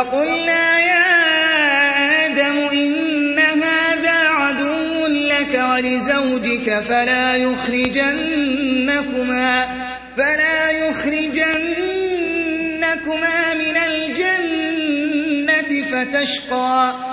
وقلنا يا آدم إن هذا عدو لك ولزوجك فلا يخرجنكما فلا يخرجنكما من الجنة فتشقى